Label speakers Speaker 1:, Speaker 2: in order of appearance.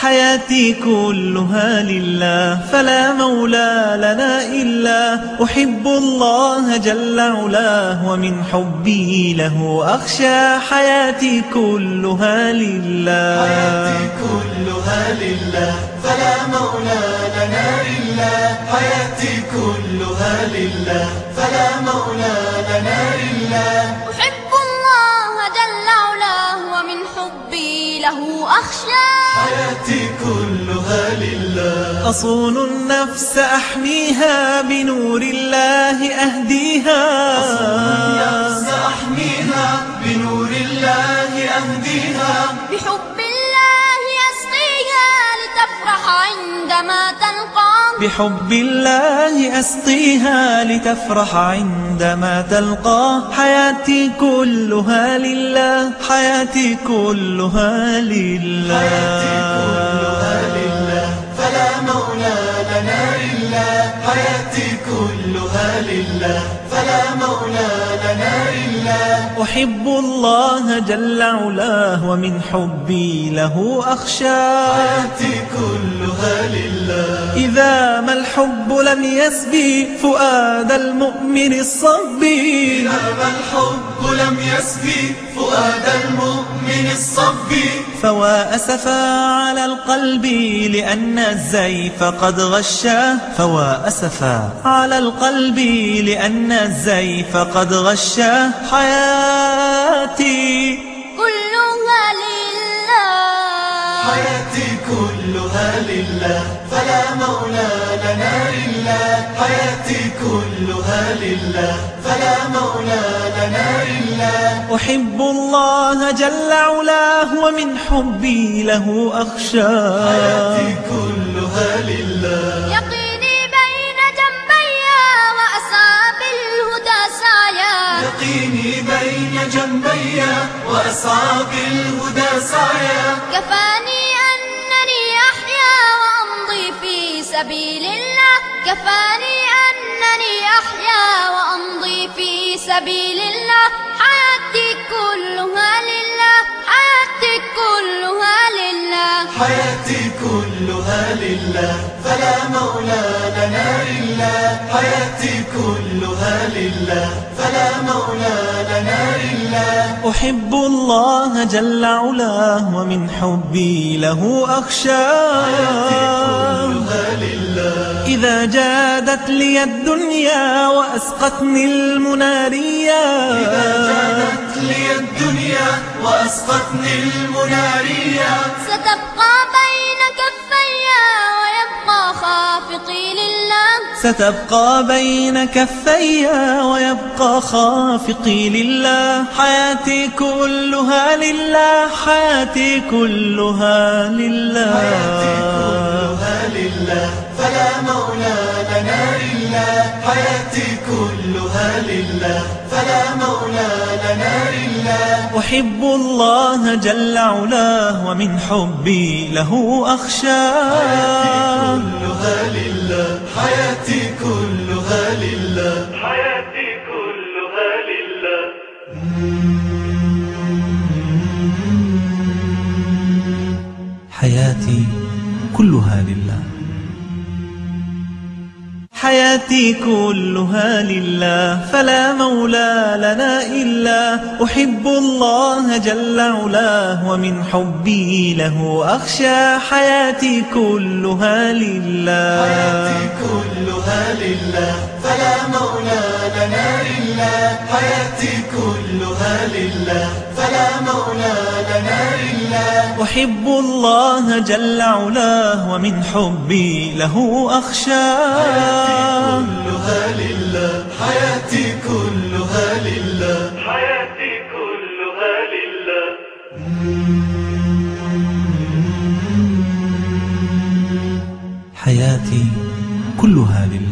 Speaker 1: حياتي كلها لله فلا مولى لنا إلا. أحب الله جل علاه ومن حبي له أخشى. حياتي كلها لله.
Speaker 2: حياتي كلها لله فلا مولى لنا إلا. حياتي كلها لله فلا مولى لنا إلا.
Speaker 3: له أخشى.
Speaker 2: حياتي كلها لله.
Speaker 1: أصون النفس أحميها بنور الله أهديها.
Speaker 2: النفس أحميها بنور الله أهديها.
Speaker 3: بحب الله أسقيها لتفرح عندما تلقى.
Speaker 1: بحب الله أسقيها لتفرح عندما تلقى. حياتي كلها لله حياتي كلها لله.
Speaker 2: حياتي كلها لله فلا مولى لنا إلا. حياتي كلها لله فلا مولى لنا إلا.
Speaker 1: أحب الله جل علاه ومن حبي له أخشى.
Speaker 2: حياتي كلها لله.
Speaker 1: إذا ما الحب لم يسبي فؤاد المؤمن الصبي.
Speaker 2: إذا الحب لم يسبي فؤاد
Speaker 1: فوا أسفا على القلب لأن الزيف قد غشاه. فوا أسفا على القلب لأن الزيف قد غشاه. حياتي
Speaker 3: كلها لله
Speaker 2: فلا مولى لنا إلا حياتي كلها لله فلا مولى لنا إلا.
Speaker 1: أحب الله جل علاه ومن حبي له أخشاه
Speaker 2: حياتي كلها لله.
Speaker 3: يقيني بين جنبي وأسعى بالهدى سعيا.
Speaker 2: يقيني بين جنبي وأسعى بالهدى سعيا.
Speaker 3: كفاني سبيل الله كفاني أنني أحيا وأمضي في سبيل الله حياتي كلها لله.
Speaker 2: حياتي كلها لله فلا مولى لنا إلا. حياتي كلها لله فلا مولى لنا إلا.
Speaker 1: أحب الله جل علاه ومن حبي له أخشاه
Speaker 2: كلها لله.
Speaker 1: إذا جادت لي الدنيا وأسقتني المناريا.
Speaker 2: جادت لي الدنيا وأسقطني المنارية
Speaker 3: ستبقى بين كفي ويبقى خافقي لله.
Speaker 1: ستبقى بين كفي ويبقى خافقي لله. حياتي كلها لله حياتي كلها لله.
Speaker 2: حياتي كلها لله فلا مولى لنا إلا حياتي كلها لله فلا مولى لنا إلا.
Speaker 1: أحب الله جل علاه ومن حبي له أخشاه
Speaker 2: كلها لله حياتي كلها لله.
Speaker 4: حياتي كلها لله.
Speaker 1: حياتي كلها لله. حياتي كلها لله فلا مولى لنا إلا. أحب الله جل علاه ومن حبي له أخشى. حياتي كلها لله.
Speaker 2: حياتي كلها لله فلا مولى لنا إلا. حياتي كلها لله فلا مولى لنا إلا.
Speaker 1: أحب الله جل علاه ومن حبي له أخشاه
Speaker 2: كلها لله حياتي كلها لله.
Speaker 4: حياتي كلها لله.
Speaker 1: حياتي كلها لله.